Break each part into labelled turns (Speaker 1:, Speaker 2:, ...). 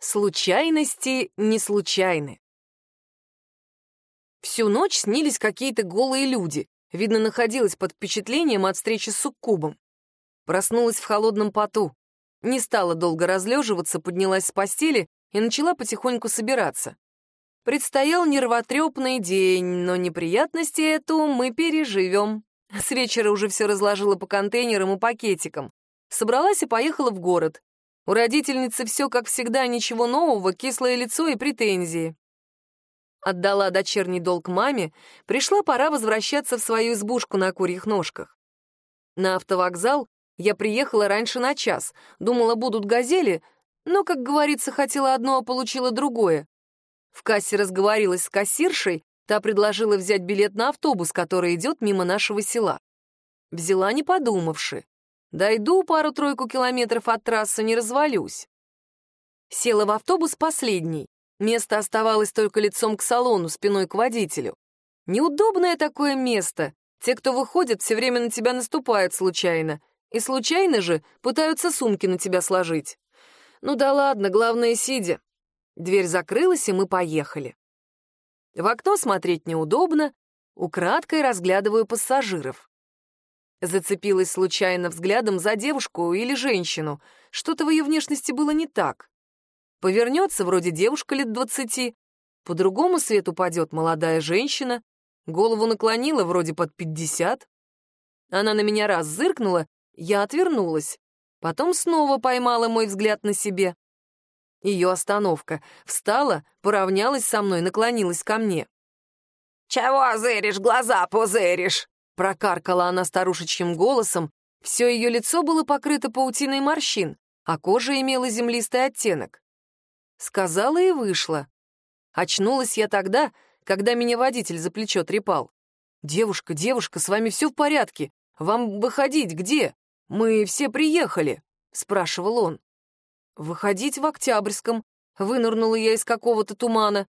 Speaker 1: Случайности не случайны. Всю ночь снились какие-то голые люди. Видно, находилась под впечатлением от встречи с суккубом. Проснулась в холодном поту. Не стала долго разлеживаться, поднялась с постели и начала потихоньку собираться. Предстоял нервотрепный день, но неприятности эту мы переживем. С вечера уже все разложила по контейнерам и пакетикам. Собралась и поехала в город. У родительницы все, как всегда, ничего нового, кислое лицо и претензии. Отдала дочерний долг маме, пришла пора возвращаться в свою избушку на курьих ножках. На автовокзал я приехала раньше на час, думала, будут газели, но, как говорится, хотела одно, а получила другое. В кассе разговорилась с кассиршей, та предложила взять билет на автобус, который идет мимо нашего села. Взяла, не подумавши. Дойду пару-тройку километров от трассы, не развалюсь. Села в автобус последний. Место оставалось только лицом к салону, спиной к водителю. Неудобное такое место. Те, кто выходит, все время на тебя наступают случайно. И случайно же пытаются сумки на тебя сложить. Ну да ладно, главное, сидя. Дверь закрылась, и мы поехали. В окно смотреть неудобно, украдкой разглядываю пассажиров. Зацепилась случайно взглядом за девушку или женщину. Что-то в ее внешности было не так. Повернется, вроде девушка лет двадцати. По другому свету падет молодая женщина. Голову наклонила, вроде под пятьдесят. Она на меня раз зыркнула, я отвернулась. Потом снова поймала мой взгляд на себе. Ее остановка. Встала, поравнялась со мной, наклонилась ко мне.
Speaker 2: «Чего зыришь, глаза пузыришь?»
Speaker 1: Прокаркала она старушечьим голосом, все ее лицо было покрыто паутиной морщин, а кожа имела землистый оттенок. Сказала и вышла. Очнулась я тогда, когда меня водитель за плечо трепал. «Девушка, девушка, с вами все в порядке? Вам выходить где? Мы все приехали», — спрашивал он. «Выходить в Октябрьском», — вынырнула я из какого-то тумана.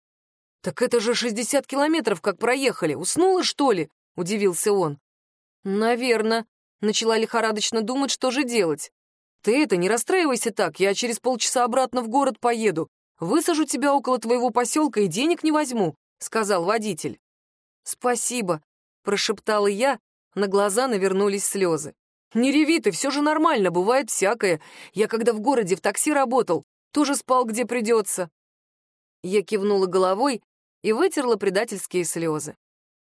Speaker 1: «Так это же 60 километров как проехали. Уснула, что ли?» — удивился он. «Наверно», — начала лихорадочно думать, что же делать. «Ты это, не расстраивайся так, я через полчаса обратно в город поеду. Высажу тебя около твоего поселка и денег не возьму», — сказал водитель. «Спасибо», — прошептала я, на глаза навернулись слезы. «Не реви ты, все же нормально, бывает всякое. Я когда в городе в такси работал, тоже спал где придется». Я кивнула головой и вытерла предательские слезы.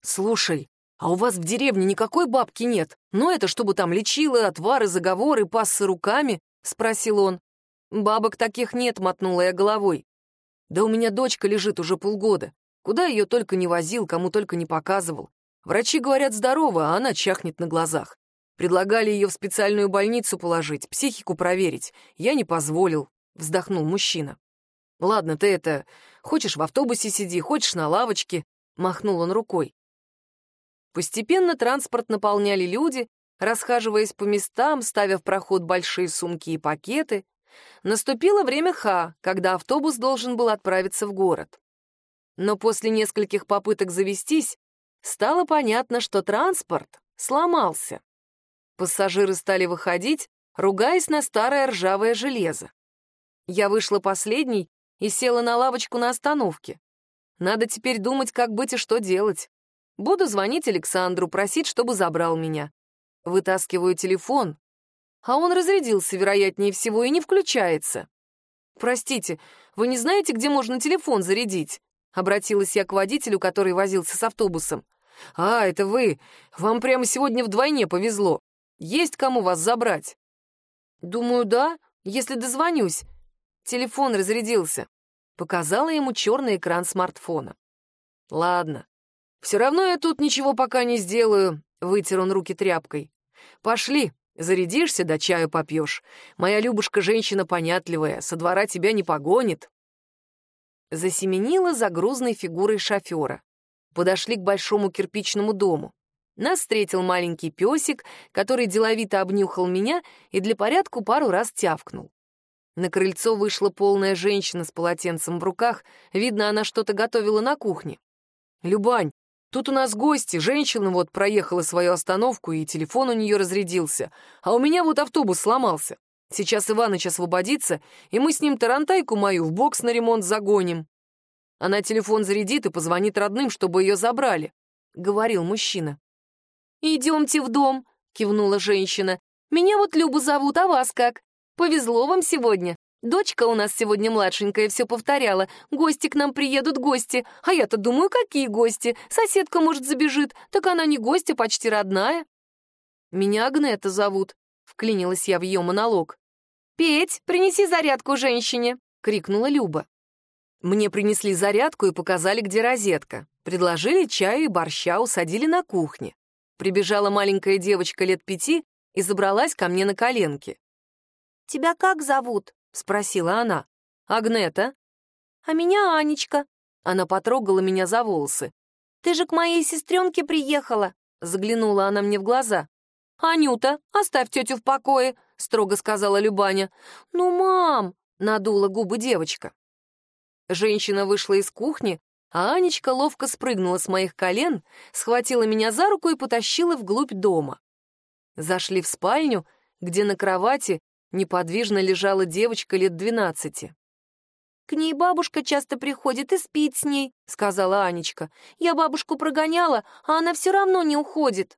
Speaker 1: «Слушай, «А у вас в деревне никакой бабки нет? Но это чтобы там лечила, отвары, заговоры, пассы руками?» — спросил он. «Бабок таких нет», — мотнула я головой. «Да у меня дочка лежит уже полгода. Куда ее только не возил, кому только не показывал. Врачи говорят здорово, а она чахнет на глазах. Предлагали ее в специальную больницу положить, психику проверить. Я не позволил», — вздохнул мужчина. «Ладно, ты это... Хочешь в автобусе сиди, хочешь на лавочке», — махнул он рукой. Постепенно транспорт наполняли люди, расхаживаясь по местам, ставя в проход большие сумки и пакеты. Наступило время Ха, когда автобус должен был отправиться в город. Но после нескольких попыток завестись, стало понятно, что транспорт сломался. Пассажиры стали выходить, ругаясь на старое ржавое железо. Я вышла последней и села на лавочку на остановке. Надо теперь думать, как быть и что делать. Буду звонить Александру, просить, чтобы забрал меня. Вытаскиваю телефон, а он разрядился, вероятнее всего, и не включается. «Простите, вы не знаете, где можно телефон зарядить?» Обратилась я к водителю, который возился с автобусом. «А, это вы. Вам прямо сегодня вдвойне повезло. Есть кому вас забрать?» «Думаю, да, если дозвонюсь». Телефон разрядился. Показала ему черный экран смартфона. «Ладно, «Все равно я тут ничего пока не сделаю», — вытер он руки тряпкой. «Пошли, зарядишься, да чаю попьешь. Моя Любушка женщина понятливая, со двора тебя не погонит». Засеменила за грузной фигурой шофера. Подошли к большому кирпичному дому. Нас встретил маленький песик, который деловито обнюхал меня и для порядку пару раз тявкнул. На крыльцо вышла полная женщина с полотенцем в руках, видно, она что-то готовила на кухне. «Любань, Тут у нас гости, женщина вот проехала свою остановку, и телефон у нее разрядился. А у меня вот автобус сломался. Сейчас Иваныч освободится, и мы с ним тарантайку мою в бокс на ремонт загоним. Она телефон зарядит и позвонит родным, чтобы ее забрали», — говорил мужчина.
Speaker 3: «Идемте в дом», — кивнула женщина. «Меня вот Любу зовут, а вас как? Повезло вам сегодня. Дочка у нас сегодня младшенькая все повторяла. Гости к нам приедут, гости. А я-то думаю, какие гости? Соседка, может, забежит. Так она не гостья, почти родная».
Speaker 1: «Меня Агнета зовут», — вклинилась я в ее монолог.
Speaker 3: «Петь, принеси зарядку женщине!» — крикнула Люба.
Speaker 1: Мне принесли зарядку и показали, где розетка. Предложили чаю и борща, усадили на кухне. Прибежала маленькая девочка лет пяти и забралась ко мне на коленки.
Speaker 3: «Тебя как зовут?» — спросила она.
Speaker 1: «Агнета».
Speaker 3: «А меня Анечка».
Speaker 1: Она потрогала меня за волосы.
Speaker 3: «Ты же к моей сестренке приехала», —
Speaker 1: заглянула она мне в глаза. «Анюта, оставь тетю в покое», — строго сказала Любаня.
Speaker 3: «Ну, мам!»
Speaker 1: — надула губы девочка. Женщина вышла из кухни, а Анечка ловко спрыгнула с моих колен, схватила меня за руку и потащила вглубь дома. Зашли в спальню, где на кровати неподвижно лежала девочка лет двенадцати.
Speaker 3: «К ней бабушка часто приходит и спит с ней», — сказала Анечка. «Я бабушку прогоняла, а она все равно не уходит».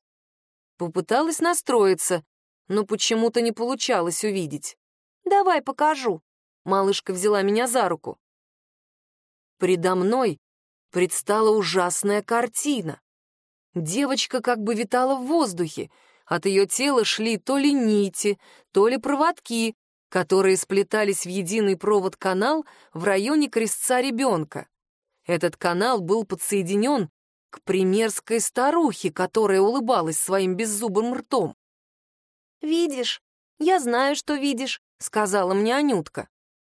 Speaker 1: Попыталась настроиться, но почему-то не получалось увидеть.
Speaker 3: «Давай покажу».
Speaker 1: Малышка взяла меня за руку. Предо мной предстала ужасная картина. Девочка как бы витала в воздухе, от ее тела шли то ли нити, то ли проводки, которые сплетались в единый провод-канал в районе крестца ребенка. Этот канал был подсоединен к примерской старухе, которая улыбалась своим беззубым ртом.
Speaker 3: «Видишь? Я знаю, что видишь», — сказала мне Анютка.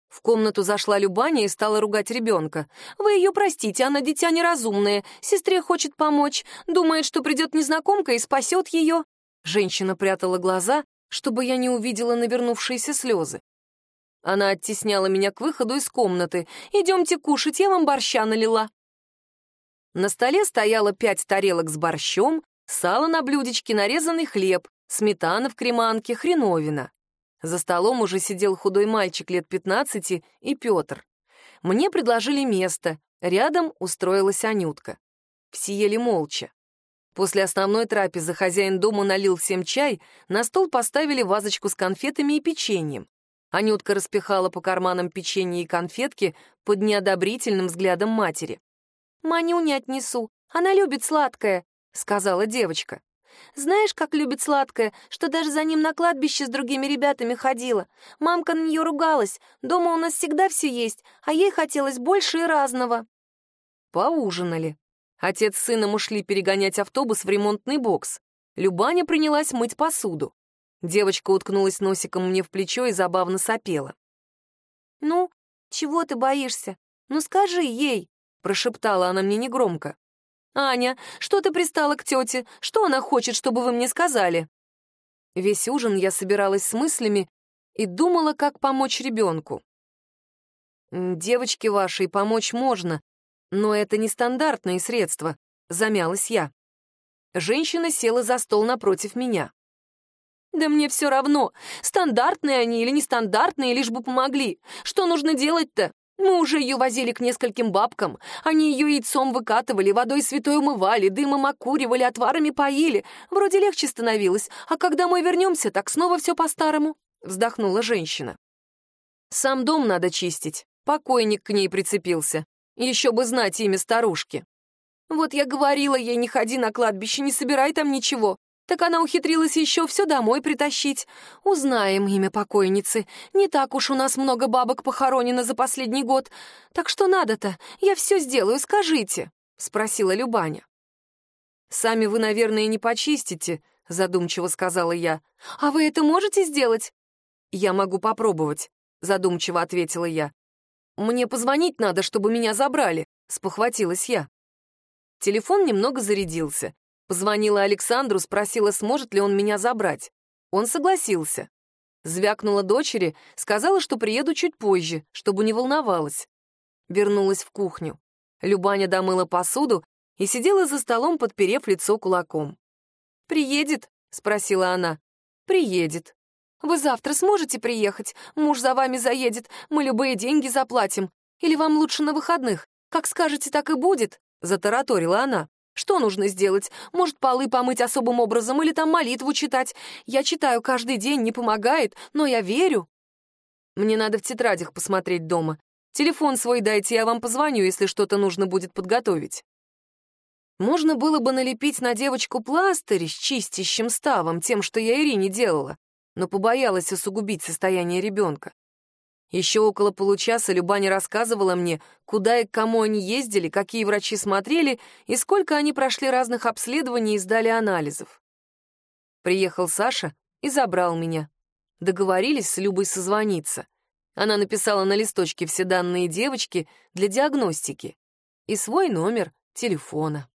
Speaker 1: В комнату зашла Любаня и стала ругать ребенка.
Speaker 3: «Вы ее простите, она дитя неразумное. Сестре хочет помочь. Думает, что придет незнакомка и спасет ее».
Speaker 1: Женщина прятала глаза, чтобы я не увидела навернувшиеся слезы. Она оттесняла меня к выходу из комнаты. «Идемте кушать, я вам борща налила». На столе стояло пять тарелок с борщом, сало на блюдечке, нарезанный хлеб, сметана в креманке, хреновина. За столом уже сидел худой мальчик лет пятнадцати и Петр. Мне предложили место, рядом устроилась Анютка. Все ели молча. После основной трапезы хозяин дома налил всем чай, на стол поставили вазочку с конфетами и печеньем. Анютка распихала по карманам печенье и конфетки под неодобрительным взглядом матери.
Speaker 3: «Маню не отнесу, она любит сладкое», — сказала девочка. «Знаешь, как любит сладкое, что даже за ним на кладбище с другими ребятами ходила. Мамка на нее ругалась, дома у нас всегда все есть, а ей хотелось больше и разного».
Speaker 1: Поужинали. Отец с сыном ушли перегонять автобус в ремонтный бокс. Любаня принялась мыть посуду. Девочка уткнулась носиком мне в плечо и забавно сопела.
Speaker 3: «Ну, чего ты боишься? Ну скажи ей!»
Speaker 1: прошептала она мне негромко. «Аня, что ты пристала к тете? Что она хочет, чтобы вы мне сказали?» Весь ужин я собиралась с мыслями и думала, как помочь ребенку. «Девочке вашей помочь можно, но это не стандартные средства», — замялась я. Женщина села за стол напротив меня.
Speaker 3: «Да мне все равно, стандартные они или нестандартные, лишь бы помогли. Что нужно делать-то? Мы уже ее возили к нескольким бабкам. Они ее яйцом выкатывали, водой святой умывали, дымом окуривали, отварами поили. Вроде легче становилось. А когда мы вернемся, так снова все по-старому», — вздохнула женщина.
Speaker 1: «Сам дом надо чистить. Покойник к ней прицепился. Еще бы знать имя старушки».
Speaker 3: «Вот я говорила ей, не ходи на кладбище, не собирай там ничего. Так она ухитрилась еще все домой притащить. Узнаем имя покойницы. Не так уж у нас много бабок похоронено за последний год. Так что надо-то? Я все сделаю, скажите», — спросила Любаня.
Speaker 1: «Сами вы, наверное, не почистите», — задумчиво сказала я.
Speaker 3: «А вы это можете сделать?»
Speaker 1: «Я могу попробовать», — задумчиво ответила я. «Мне позвонить надо, чтобы меня забрали», — спохватилась я. Телефон немного зарядился. Позвонила Александру, спросила, сможет ли он меня забрать. Он согласился. Звякнула дочери, сказала, что приеду чуть позже, чтобы не волновалась. Вернулась в кухню. Любаня домыла посуду и сидела за столом, подперев лицо кулаком. «Приедет?» — спросила она. «Приедет».
Speaker 3: Вы завтра сможете приехать? Муж за вами заедет, мы любые деньги заплатим. Или вам лучше на выходных? Как скажете, так и будет», — затараторила она. «Что нужно сделать? Может, полы помыть особым образом или там молитву читать? Я читаю каждый день, не помогает, но я верю». «Мне надо в тетрадях посмотреть дома. Телефон свой дайте, я вам позвоню, если что-то нужно будет подготовить». Можно было бы налепить на девочку пластырь с чистящим ставом, тем, что я Ирине делала, но побоялась усугубить состояние ребенка. Еще около получаса Любаня рассказывала мне, куда и к кому они ездили, какие врачи смотрели и сколько они прошли разных обследований и сдали анализов. Приехал Саша и забрал меня. Договорились с Любой созвониться. Она написала на листочке все данные девочки для диагностики и свой номер телефона.